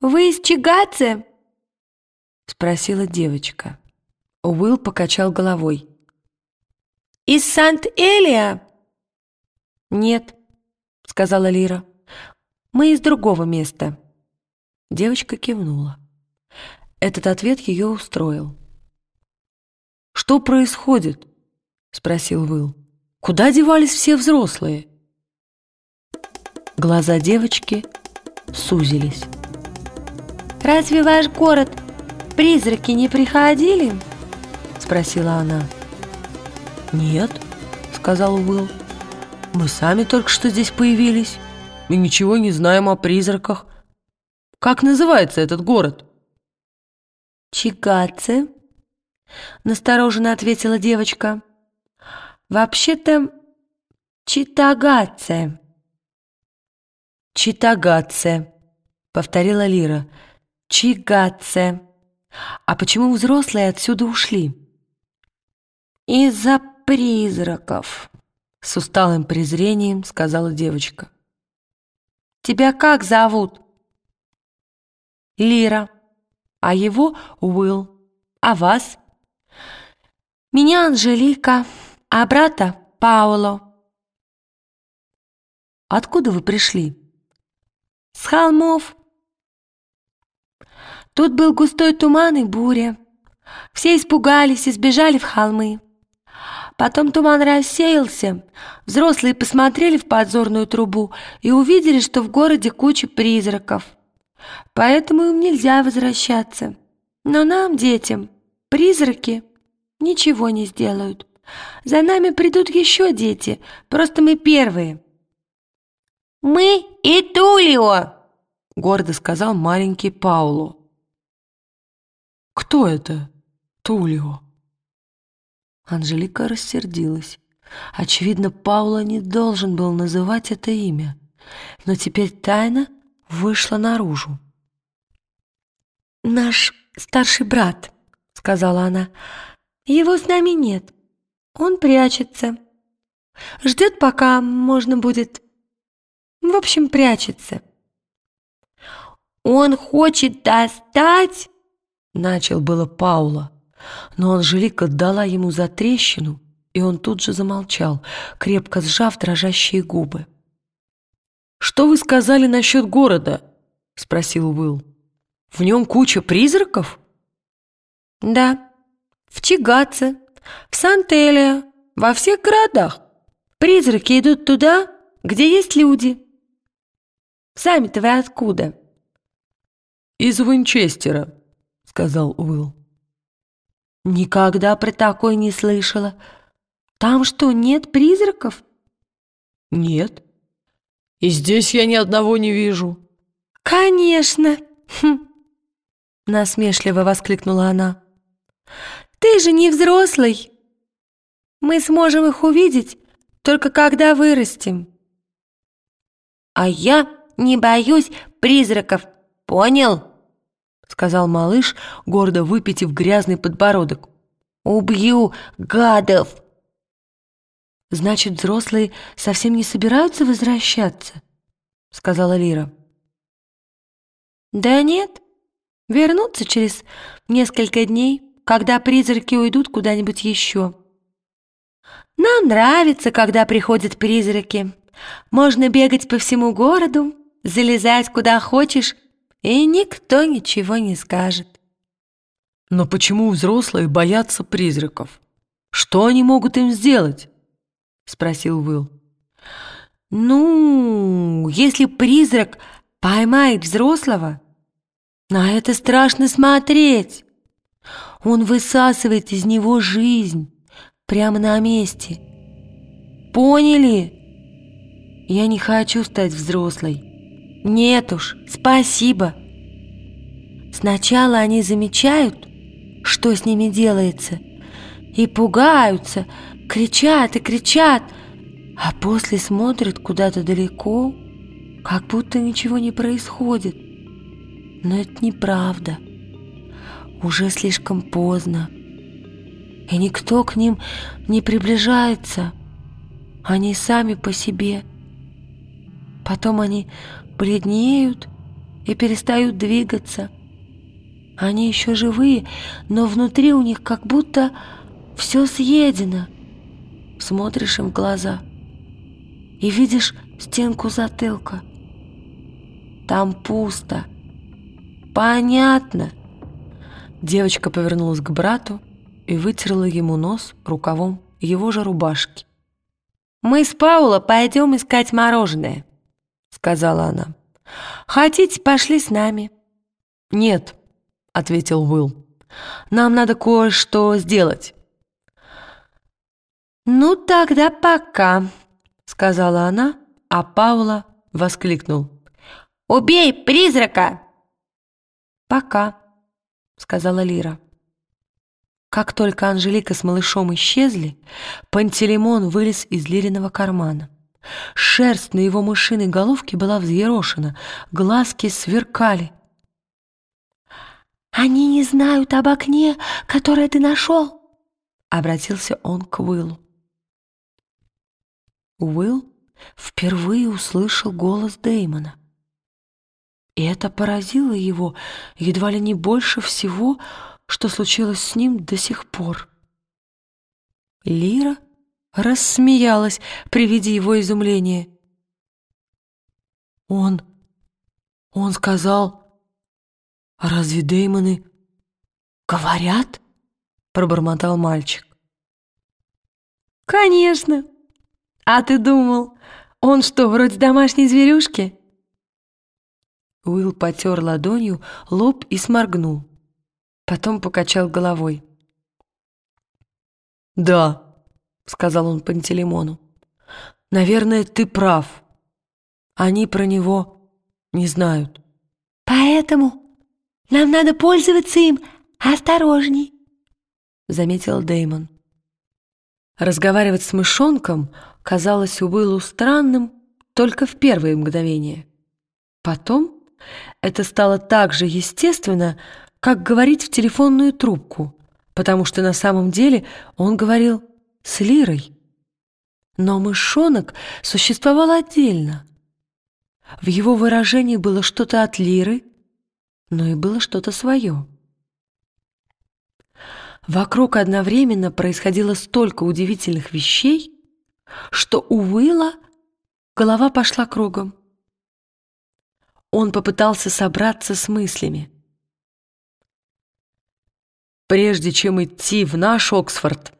Вы из Чигаце? Спросила девочка. Уилл покачал головой. Из Сант-Элия? Нет, сказала Лира. Мы из другого места. Девочка кивнула. Этот ответ ее устроил. «Что происходит?» — спросил Уилл. «Куда девались все взрослые?» Глаза девочки сузились. «Разве ваш город призраки не приходили?» — спросила она. «Нет», — сказал Уилл. «Мы сами только что здесь появились и ничего не знаем о призраках. Как называется этот город?» «Чигаце», — настороженно ответила девочка. «Вообще-то Читагаце». «Читагаце», — повторила Лира. «Чигаце». «А почему взрослые отсюда ушли?» «Из-за призраков», — с усталым презрением сказала девочка. «Тебя как зовут?» «Лира, а его Уилл. А вас?» «Меня Анжелика, а брата Пауло». «Откуда вы пришли?» «С холмов». Тут был густой туман и буря. Все испугались и сбежали в холмы. Потом туман рассеялся. Взрослые посмотрели в подзорную трубу и увидели, что в городе куча призраков. Поэтому им нельзя возвращаться. Но нам, детям, призраки ничего не сделают. За нами придут еще дети, просто мы первые. «Мы и Тулио!» — гордо сказал маленький Пауло. «Кто это, Тулио?» Анжелика рассердилась. Очевидно, Паула не должен был называть это имя, но теперь тайна вышла наружу. «Наш старший брат», — сказала она, — «его с нами нет. Он прячется. Ждет, пока можно будет... В общем, прячется». «Он хочет достать...» — начал было Паула. Но Анжелика дала ему за трещину, и он тут же замолчал, крепко сжав дрожащие губы. «Что вы сказали насчет города?» — спросил Уилл. «В нем куча призраков?» «Да, в Чигаце, в Сантелия, во всех городах. Призраки идут туда, где есть люди. Сами-то вы откуда?» «Из Винчестера», — сказал Уилл. Никогда про такой не слышала. Там что, нет призраков? Нет. И здесь я ни одного не вижу. Конечно. Хм. Насмешливо воскликнула она. Ты же не взрослый. Мы сможем их увидеть только когда вырастем. А я не боюсь призраков, понял? — сказал малыш, гордо выпитив грязный подбородок. «Убью гадов!» «Значит, взрослые совсем не собираются возвращаться?» — сказала Лира. «Да нет, вернутся через несколько дней, когда призраки уйдут куда-нибудь еще. Нам нравится, когда приходят призраки. Можно бегать по всему городу, залезать куда хочешь и никто ничего не скажет. Но почему взрослые боятся призраков? Что они могут им сделать? Спросил Уилл. Ну, если призрак поймает взрослого, на это страшно смотреть. Он высасывает из него жизнь прямо на месте. Поняли? Я не хочу стать взрослой. Нет уж, спасибо. Сначала они замечают, что с ними делается, и пугаются, кричат и кричат, а после смотрят куда-то далеко, как будто ничего не происходит. Но это неправда. Уже слишком поздно. И никто к ним не приближается. Они сами по себе. Потом они бледнеют и перестают двигаться. Они еще живые, но внутри у них как будто все съедено. Смотришь им в глаза и видишь стенку затылка. Там пусто. Понятно. Девочка повернулась к брату и вытерла ему нос рукавом его же рубашки. «Мы с Паула пойдем искать мороженое», — сказала она. «Хотите, пошли с нами?» «Нет», — ответил Уилл. «Нам надо кое-что сделать». «Ну, тогда пока», — сказала она, а Паула воскликнул. «Убей призрака!» «Пока», — сказала Лира. Как только Анжелика с малышом исчезли, Пантелеймон вылез из Лириного кармана. Шерсть на его мышиной головке была взъерошена, глазки сверкали. «Они не знают об окне, которое ты нашел!» — обратился он к Уиллу. Уилл впервые услышал голос Дэймона. И это поразило его едва ли не больше всего, что случилось с ним до сих пор. Лира рассмеялась при виде его изумления. «Он... он сказал... разве Дэймоны говорят?» — пробормотал мальчик. «Конечно! А ты думал, он что, вроде домашней зверюшки?» Уилл потер ладонью лоб и сморгнул. Потом покачал головой. «Да», — сказал он Пантелеймону, — «наверное, ты прав. Они про него не знают». «Поэтому нам надо пользоваться им осторожней», — заметил Дэймон. Разговаривать с мышонком казалось Уиллу странным только в первые мгновения. Потом это стало так же естественно, как говорить в телефонную трубку, потому что на самом деле он говорил с Лирой. Но мышонок существовал отдельно. В его выражении было что-то от Лиры, но и было что-то свое. Вокруг одновременно происходило столько удивительных вещей, что у Уилла голова пошла кругом. Он попытался собраться с мыслями. «Прежде чем идти в наш Оксфорд,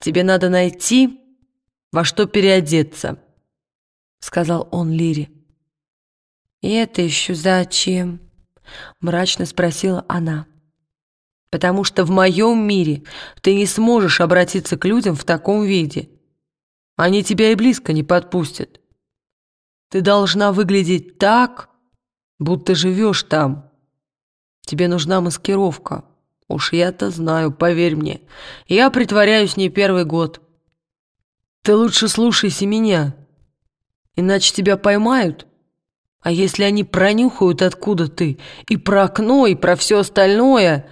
тебе надо найти, во что переодеться», — сказал он Лире. «И это еще зачем?» — мрачно спросила она. «Потому что в моем мире ты не сможешь обратиться к людям в таком виде. Они тебя и близко не подпустят. Ты должна выглядеть так, будто живешь там. Тебе нужна маскировка. Уж я-то знаю, поверь мне. Я притворяюсь не первый год. Ты лучше слушайся меня, иначе тебя поймают. А если они пронюхают, откуда ты, и про окно, и про все остальное...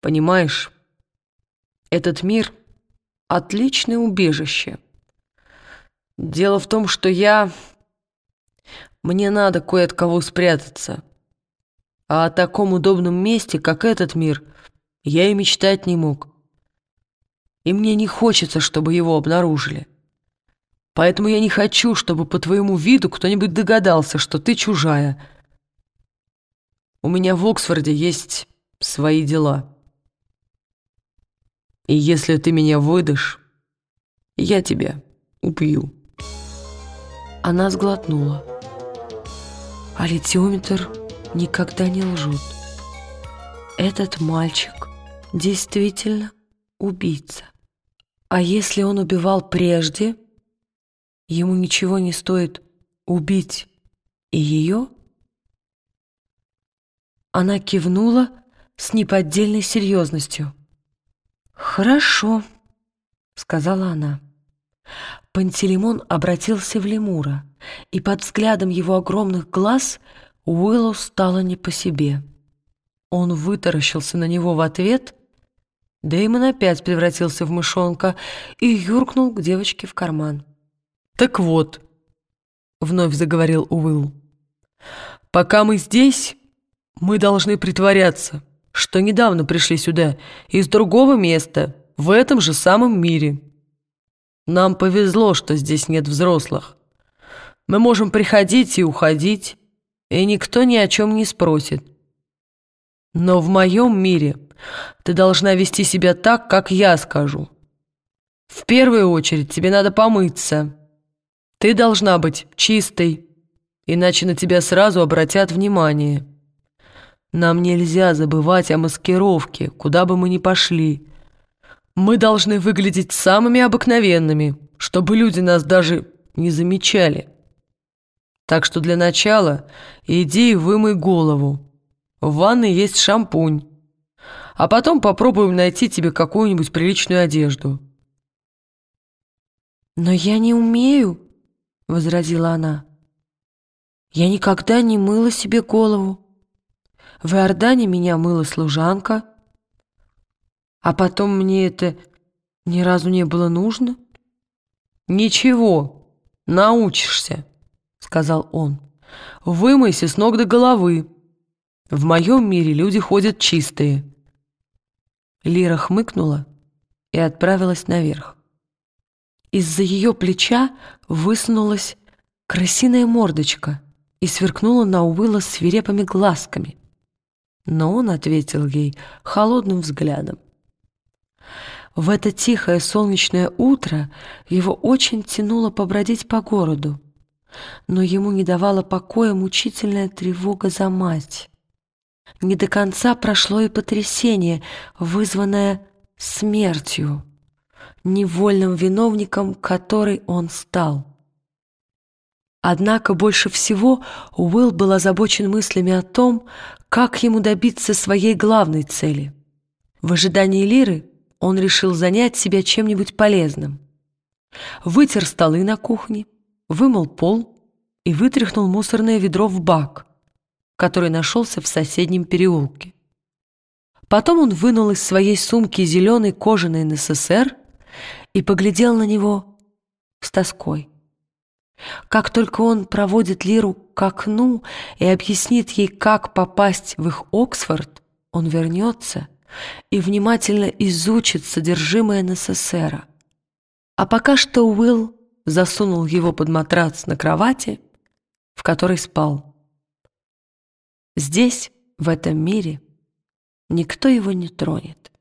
Понимаешь, этот мир — отличное убежище. Дело в том, что я мне надо кое от кого спрятаться. А о таком удобном месте, как этот мир, я и мечтать не мог. И мне не хочется, чтобы его обнаружили. Поэтому я не хочу, чтобы по твоему виду кто-нибудь догадался, что ты чужая. У меня в Оксфорде есть свои дела. И если ты меня выдашь, я тебя убью». Она сглотнула. А литиометр никогда не лжет. Этот мальчик действительно убийца. А если он убивал прежде, ему ничего не стоит убить и ее? Она кивнула с неподдельной серьезностью. «Хорошо», — сказала она. Пантелеймон обратился в лемура, и под взглядом его огромных глаз Уиллу стало не по себе. Он вытаращился на него в ответ, Дэймон опять превратился в мышонка и юркнул к девочке в карман. «Так вот», — вновь заговорил Уилл, Пока мы здесь, мы должны притворяться, что недавно пришли сюда из другого места, в этом же самом мире. Нам повезло, что здесь нет взрослых. Мы можем приходить и уходить, и никто ни о чем не спросит. Но в моем мире ты должна вести себя так, как я скажу. В первую очередь тебе надо помыться. Ты должна быть чистой, иначе на тебя сразу обратят внимание. Нам нельзя забывать о маскировке, куда бы мы ни пошли. Мы должны выглядеть самыми обыкновенными, чтобы люди нас даже не замечали. Так что для начала иди и вымой голову. В ванной есть шампунь. А потом попробуем найти тебе какую-нибудь приличную одежду. «Но я не умею», — возразила она. «Я никогда не мыла себе голову. В Иордане меня мыла служанка, а потом мне это ни разу не было нужно». «Ничего, научишься», — сказал он. «Вымойся с ног до головы. В моем мире люди ходят чистые». Лира хмыкнула и отправилась наверх. Из-за ее плеча высунулась крысиная мордочка и сверкнула на Уилла свирепыми глазками. Но он ответил ей холодным взглядом. В это тихое солнечное утро его очень тянуло побродить по городу, но ему не давала покоя мучительная тревога за мать. Не до конца прошло и потрясение, вызванное смертью невольным виновником которой он стал. Однако больше всего Уилл был озабочен мыслями о том, как ему добиться своей главной цели. В ожидании Лиры он решил занять себя чем-нибудь полезным. Вытер столы на кухне, вымыл пол и вытряхнул мусорное ведро в бак, который нашелся в соседнем переулке. Потом он вынул из своей сумки зеленый кожаный НССР и поглядел на него с тоской. Как только он проводит Лиру к окну и объяснит ей, как попасть в их Оксфорд, он вернется и внимательно изучит содержимое НССРа. А пока что Уилл засунул его под матрац на кровати, в которой спал. Здесь, в этом мире, никто его не тронет.